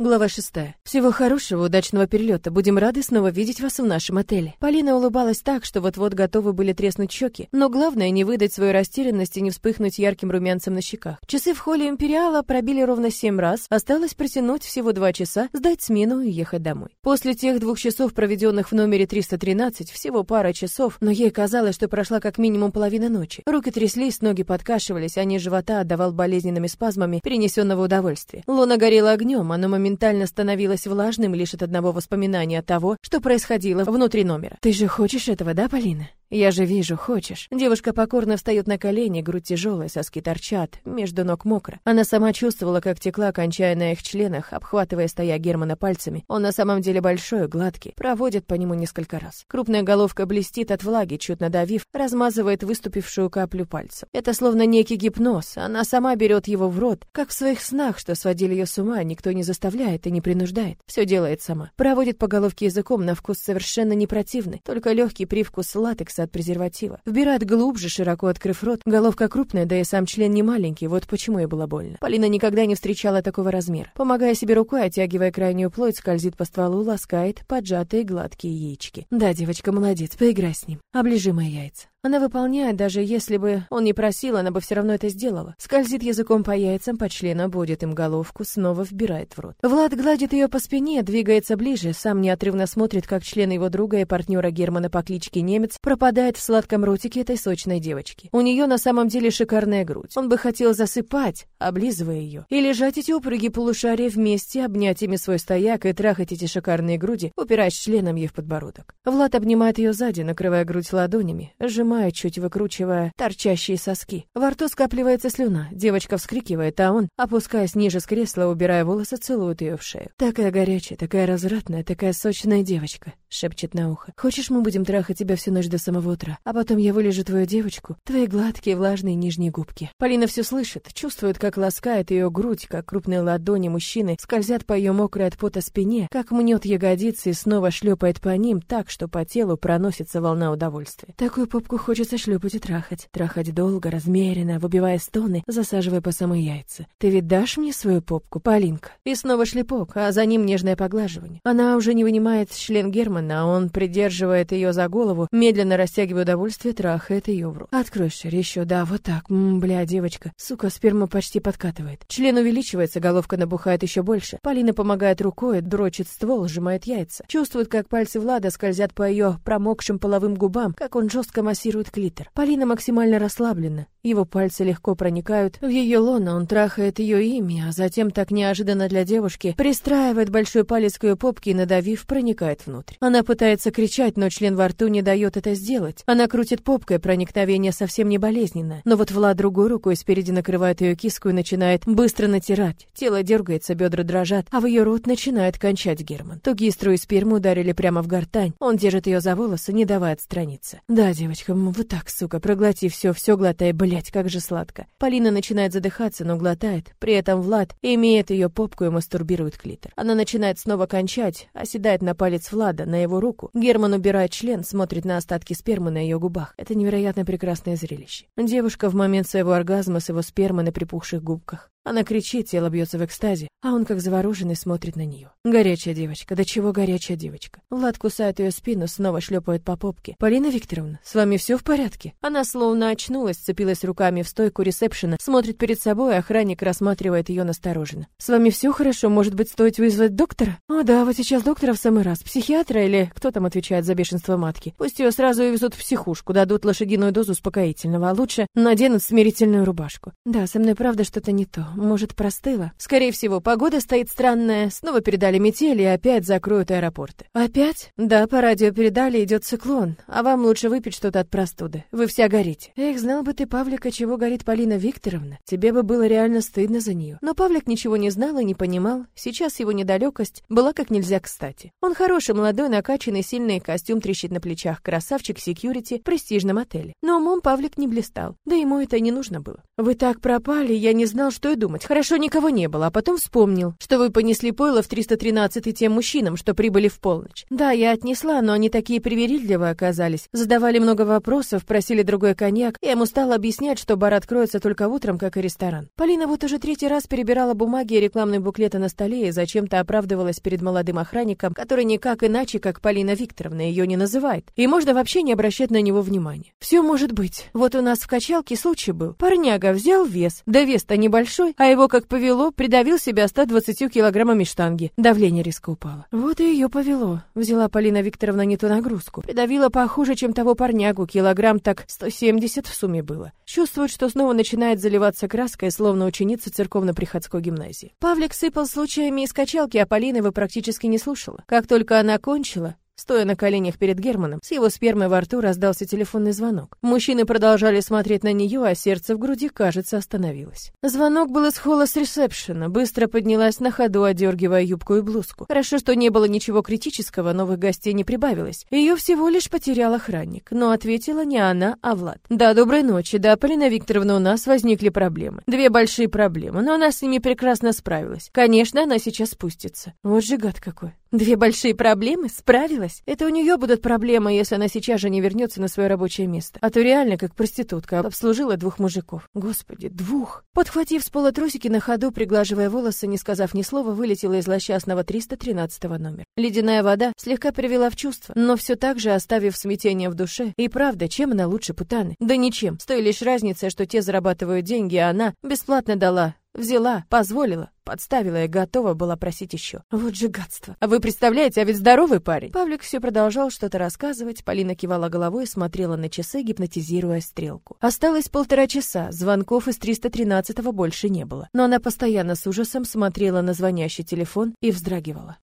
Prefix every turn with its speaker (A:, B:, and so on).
A: Глава шестая. Всего хорошего, удачного перелета. Будем рады снова видеть вас в нашем отеле. Полина улыбалась так, что вот-вот готовы были треснуть щеки, но главное не выдать свою растерянность и не вспыхнуть ярким румянцем на щеках. Часы в холле Империала пробили ровно семь раз, осталось протянуть всего два часа, сдать смену и ехать домой. После тех двух часов, проведенных в номере 313, всего пара часов, но ей казалось, что прошла как минимум половина ночи. Руки тряслись, ноги подкашивались, а низ живота отдавал болезненными спазмами перенесенного удовольствия. Луна горела огнем, оно моментально моментально становилось влажным лишь от одного воспоминания того, что происходило внутри номера. «Ты же хочешь этого, да, Полина?» «Я же вижу, хочешь». Девушка покорно встает на колени, грудь тяжелая, соски торчат, между ног мокро. Она сама чувствовала, как текла, кончая на их членах, обхватывая стоя Германа пальцами. Он на самом деле большой, гладкий, проводит по нему несколько раз. Крупная головка блестит от влаги, чуть надавив, размазывает выступившую каплю пальцем. Это словно некий гипноз. Она сама берет его в рот, как в своих снах, что сводили ее с ума, никто не заставляет и не принуждает. Все делает сама. Проводит по головке языком на вкус совершенно не противный, только легкий привкус латекса от презерватива. Вбирает глубже, широко открыв рот. Головка крупная, да и сам член не маленький, вот почему ей было больно. Полина никогда не встречала такого размера. Помогая себе рукой, оттягивая крайнюю плоть, скользит по стволу, ласкает поджатые гладкие яички. Да, девочка, молодец, поиграй с ним. Оближи мои яйца. Она выполняет, даже если бы он не просил, она бы все равно это сделала. Скользит языком по яйцам, по члену, будет им головку, снова вбирает в рот. Влад гладит ее по спине, двигается ближе, сам неотрывно смотрит, как член его друга и партнера Германа по кличке Немец пропадает в сладком ротике этой сочной девочки. У нее на самом деле шикарная грудь. Он бы хотел засыпать, облизывая ее, и лежать эти упруги полушария вместе, обнять ими свой стояк и трахать эти шикарные груди, упираясь членом ей в подбородок. Влад обнимает ее сзади, накрывая грудь ладонями, сжимая сжимает, чуть выкручивая торчащие соски. Во рту скапливается слюна. Девочка вскрикивает, а он, опускаясь ниже с кресла, убирая волосы, целует ее в шею. Такая горячая, такая развратная, такая сочная девочка, шепчет на ухо. Хочешь, мы будем трахать тебя всю ночь до самого утра, а потом я вылежу твою девочку, твои гладкие влажные нижние губки. Полина все слышит, чувствует, как ласкает ее грудь, как крупные ладони мужчины скользят по ее мокрой от пота спине, как мнет ягодицы и снова шлепает по ним так, что по телу проносится волна удовольствия. Такую попку хочется шлепать и трахать. Трахать долго, размеренно, выбивая стоны, засаживая по самые яйца. Ты ведь дашь мне свою попку, Полинка? И снова шлепок, а за ним нежное поглаживание. Она уже не вынимает член Германа, а он придерживает ее за голову, медленно растягивая удовольствие, трахает ее в рот. Открой шире еще, да, вот так. М, бля, девочка. Сука, сперма почти подкатывает. Член увеличивается, головка набухает еще больше. Полина помогает рукой, дрочит ствол, сжимает яйца. Чувствует, как пальцы Влада скользят по ее промокшим половым губам, как он жестко массирует массирует клитор. Полина максимально расслаблена. Его пальцы легко проникают в ее лоно, он трахает ее ими, а затем так неожиданно для девушки пристраивает большой палец к ее попке и, надавив, проникает внутрь. Она пытается кричать, но член во рту не дает это сделать. Она крутит попкой, проникновение совсем не болезненно. Но вот Влад другой рукой спереди накрывает ее киску и начинает быстро натирать. Тело дергается, бедра дрожат, а в ее рот начинает кончать Герман. Тугие струи спермы ударили прямо в гортань. Он держит ее за волосы, не давая отстраниться. Да, девочка, вот так, сука, проглоти все, все глотай, блять, как же сладко. Полина начинает задыхаться, но глотает. При этом Влад имеет ее попку и мастурбирует клитор. Она начинает снова кончать, оседает на палец Влада, на его руку. Герман убирает член, смотрит на остатки спермы на ее губах. Это невероятно прекрасное зрелище. Девушка в момент своего оргазма с его спермой на припухших губках. Она кричит, тело бьется в экстазе, а он как завороженный смотрит на нее. Горячая девочка, да чего горячая девочка. Влад кусает ее спину, снова шлепает по попке. «Полина Викторовна, с вами все в порядке?» Она словно очнулась, цепилась руками в стойку ресепшена, смотрит перед собой, охранник рассматривает ее настороженно. «С вами все хорошо? Может быть, стоит вызвать доктора?» «О да, вот сейчас доктора в самый раз. Психиатра или кто там отвечает за бешенство матки? Пусть ее сразу увезут в психушку, дадут лошадиную дозу успокоительного, а лучше наденут смирительную рубашку. Да, со мной правда что-то не то. Может, простыла? Скорее всего, погода стоит странная. Снова передали метель и опять закроют аэропорты. Опять? Да, по радио передали, идет циклон. А вам лучше выпить что-то от простуды. Вы вся горите. Эх, знал бы ты, Павлика, чего горит Полина Викторовна. Тебе бы было реально стыдно за нее. Но Павлик ничего не знал и не понимал. Сейчас его недалекость была как нельзя кстати. Он хороший, молодой, накачанный, сильный, костюм трещит на плечах, красавчик секьюрити в престижном отеле. Но умом Павлик не блистал. Да ему это не нужно было. Вы так пропали, я не знал, что и думать. Хорошо, никого не было, а потом вспомнил, что вы понесли пойло в 313 тем мужчинам, что прибыли в полночь. Да, я отнесла, но они такие привередливые оказались. Задавали много вопросов, просили другой коньяк. Я ему стала объяснять, что бар откроется только утром, как и ресторан. Полина вот уже третий раз перебирала бумаги и рекламные буклеты на столе и зачем-то оправдывалась перед молодым охранником, который никак иначе, как Полина Викторовна, ее не называет. И можно вообще не обращать на него внимания. Все может быть. Вот у нас в качалке случай был. Парняга взял вес. Да вес-то небольшой, а его как повело, придавил себя 120 килограммами штанги. Давление резко упало. Вот и ее повело. Взяла Полина Викторовна не ту нагрузку. Придавила похуже, чем того парнягу. Килограмм так 170 в сумме было. Чувствует, что снова начинает заливаться краской, словно ученица церковно-приходской гимназии. Павлик сыпал случаями из качалки, а Полина его практически не слушала. Как только она кончила, Стоя на коленях перед Германом, с его спермой во рту раздался телефонный звонок. Мужчины продолжали смотреть на нее, а сердце в груди, кажется, остановилось. Звонок был из холла с ресепшена. Быстро поднялась на ходу, одергивая юбку и блузку. Хорошо, что не было ничего критического, новых гостей не прибавилось. Ее всего лишь потерял охранник. Но ответила не она, а Влад. «Да, доброй ночи. Да, Полина Викторовна, у нас возникли проблемы. Две большие проблемы, но она с ними прекрасно справилась. Конечно, она сейчас спустится. Вот же гад какой. Две большие проблемы? Справилась? Это у нее будут проблемы, если она сейчас же не вернется на свое рабочее место. А то реально, как проститутка, обслужила двух мужиков. Господи, двух! Подхватив с пола трусики на ходу, приглаживая волосы, не сказав ни слова, вылетела из злосчастного 313 номера. Ледяная вода слегка привела в чувство, но все так же оставив смятение в душе. И правда, чем она лучше путаны? Да ничем, с той лишь разницей, что те зарабатывают деньги, а она бесплатно дала Взяла, позволила, подставила и готова была просить еще. Вот же гадство. А вы представляете, а ведь здоровый парень. Павлик все продолжал что-то рассказывать. Полина кивала головой и смотрела на часы, гипнотизируя стрелку. Осталось полтора часа. Звонков из 313-го больше не было. Но она постоянно с ужасом смотрела на звонящий телефон и вздрагивала.